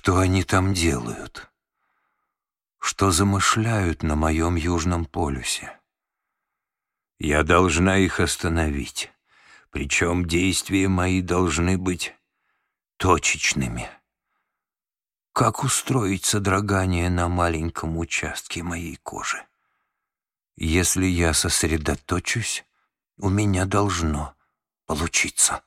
Что они там делают? Что замышляют на моем южном полюсе? Я должна их остановить, причем действия мои должны быть точечными. Как устроить содрогание на маленьком участке моей кожи? Если я сосредоточусь, у меня должно получиться.